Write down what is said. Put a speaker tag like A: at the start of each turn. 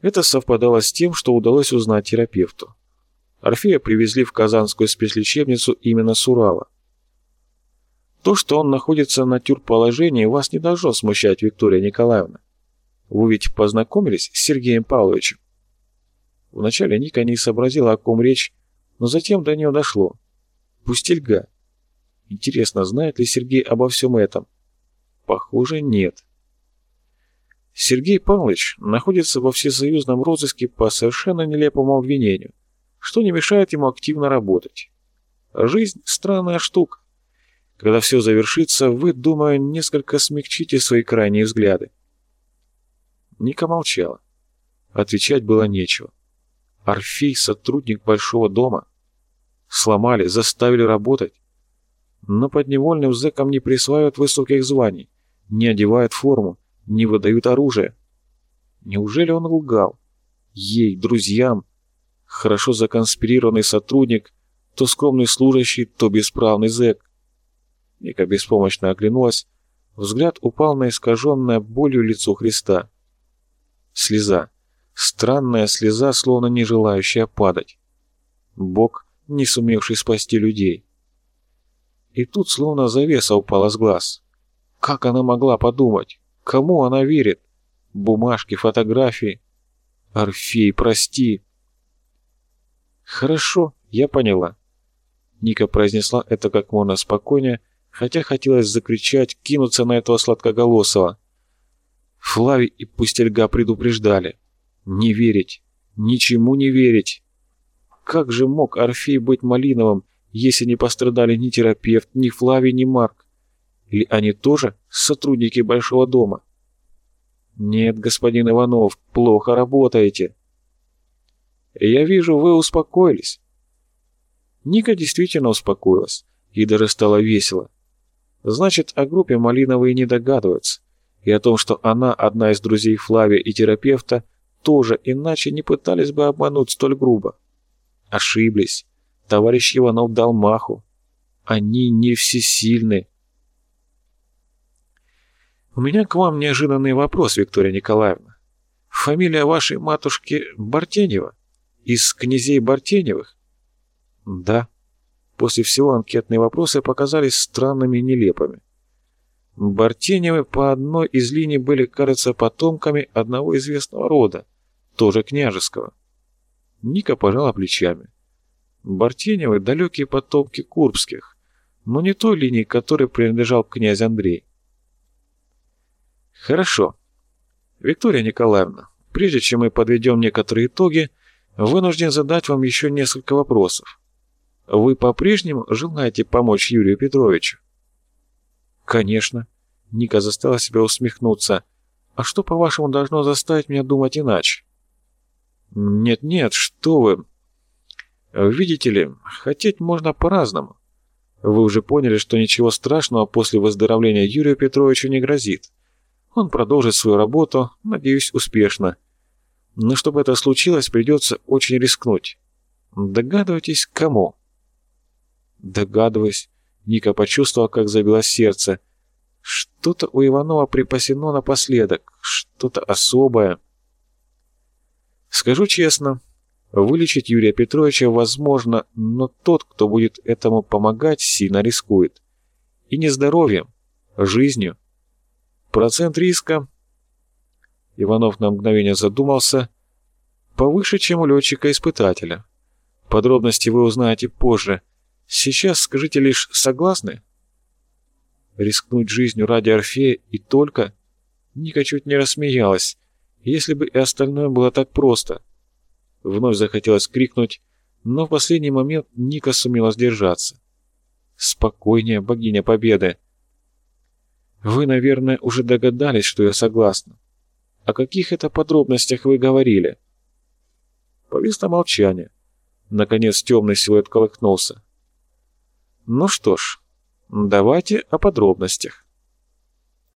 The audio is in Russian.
A: Это совпадало с тем, что удалось узнать терапевту. Орфея привезли в Казанскую спецлечебницу именно с Урала. То, что он находится на тюрположении, вас не должно смущать, Виктория Николаевна. Вы ведь познакомились с Сергеем Павловичем? Вначале Ника не сообразила, о ком речь, но затем до нее дошло. Пустельга. Интересно, знает ли Сергей обо всем этом? Похоже, нет. Сергей Павлович находится во всесоюзном розыске по совершенно нелепому обвинению, что не мешает ему активно работать. Жизнь – странная штука. Когда все завершится, вы, думаю, несколько смягчите свои крайние взгляды. Ника молчала. Отвечать было нечего. Орфей — сотрудник Большого дома. Сломали, заставили работать. Но подневольным зэкам не присваивают высоких званий, не одевают форму, не выдают оружие. Неужели он лгал? Ей, друзьям. Хорошо законспирированный сотрудник, то скромный служащий, то бесправный зэк. Ника беспомощно оглянулась, взгляд упал на искаженное болью лицо Христа. Слеза. Странная слеза, словно не желающая падать. Бог, не сумевший спасти людей. И тут словно завеса упала с глаз. Как она могла подумать? Кому она верит? Бумажки, фотографии. Орфей, прости. Хорошо, я поняла. Ника произнесла это как можно спокойнее, хотя хотелось закричать, кинуться на этого сладкоголосого. Флави и Пустельга предупреждали. Не верить, ничему не верить. Как же мог Орфей быть Малиновым, если не пострадали ни терапевт, ни Флавий, ни Марк? Или они тоже сотрудники Большого дома? Нет, господин Иванов, плохо работаете. Я вижу, вы успокоились. Ника действительно успокоилась, и даже стало весело. Значит, о группе Малиновые не догадываются и о том, что она одна из друзей Флавия и терапевта, тоже иначе не пытались бы обмануть столь грубо. Ошиблись. Товарищ Иванов дал маху. Они не всесильны. У меня к вам неожиданный вопрос, Виктория Николаевна. Фамилия вашей матушки Бартенева? Из князей Бартеневых? Да. После всего анкетные вопросы показались странными и нелепыми. Бартеневы по одной из линий были, кажется, потомками одного известного рода, тоже княжеского. Ника пожала плечами. Бартеневы — далекие потомки Курбских, но не той линии, которой принадлежал князь Андрей. Хорошо. Виктория Николаевна, прежде чем мы подведем некоторые итоги, вынужден задать вам еще несколько вопросов. Вы по-прежнему желаете помочь Юрию Петровичу? «Конечно». Ника заставила себя усмехнуться. «А что, по-вашему, должно заставить меня думать иначе?» «Нет-нет, что вы...» «Видите ли, хотеть можно по-разному. Вы уже поняли, что ничего страшного после выздоровления Юрию Петровичу не грозит. Он продолжит свою работу, надеюсь, успешно. Но чтобы это случилось, придется очень рискнуть. Догадываетесь, кому?» «Догадываюсь. Ника почувствовал, как забилось сердце. Что-то у Иванова припасено напоследок, что-то особое. Скажу честно, вылечить Юрия Петровича возможно, но тот, кто будет этому помогать, сильно рискует. И не здоровьем, жизнью. Процент риска... Иванов на мгновение задумался. Повыше, чем у летчика-испытателя. Подробности вы узнаете позже. Сейчас скажите лишь «согласны»?» Рискнуть жизнью ради Орфея и только? Ника чуть не рассмеялась. Если бы и остальное было так просто. Вновь захотелось крикнуть, но в последний момент Ника сумела сдержаться. «Спокойнее, богиня Победы!» «Вы, наверное, уже догадались, что я согласна. О каких это подробностях вы говорили?» Повисло молчание. Наконец темный силуэт колыхнулся. Ну что ж, давайте о подробностях.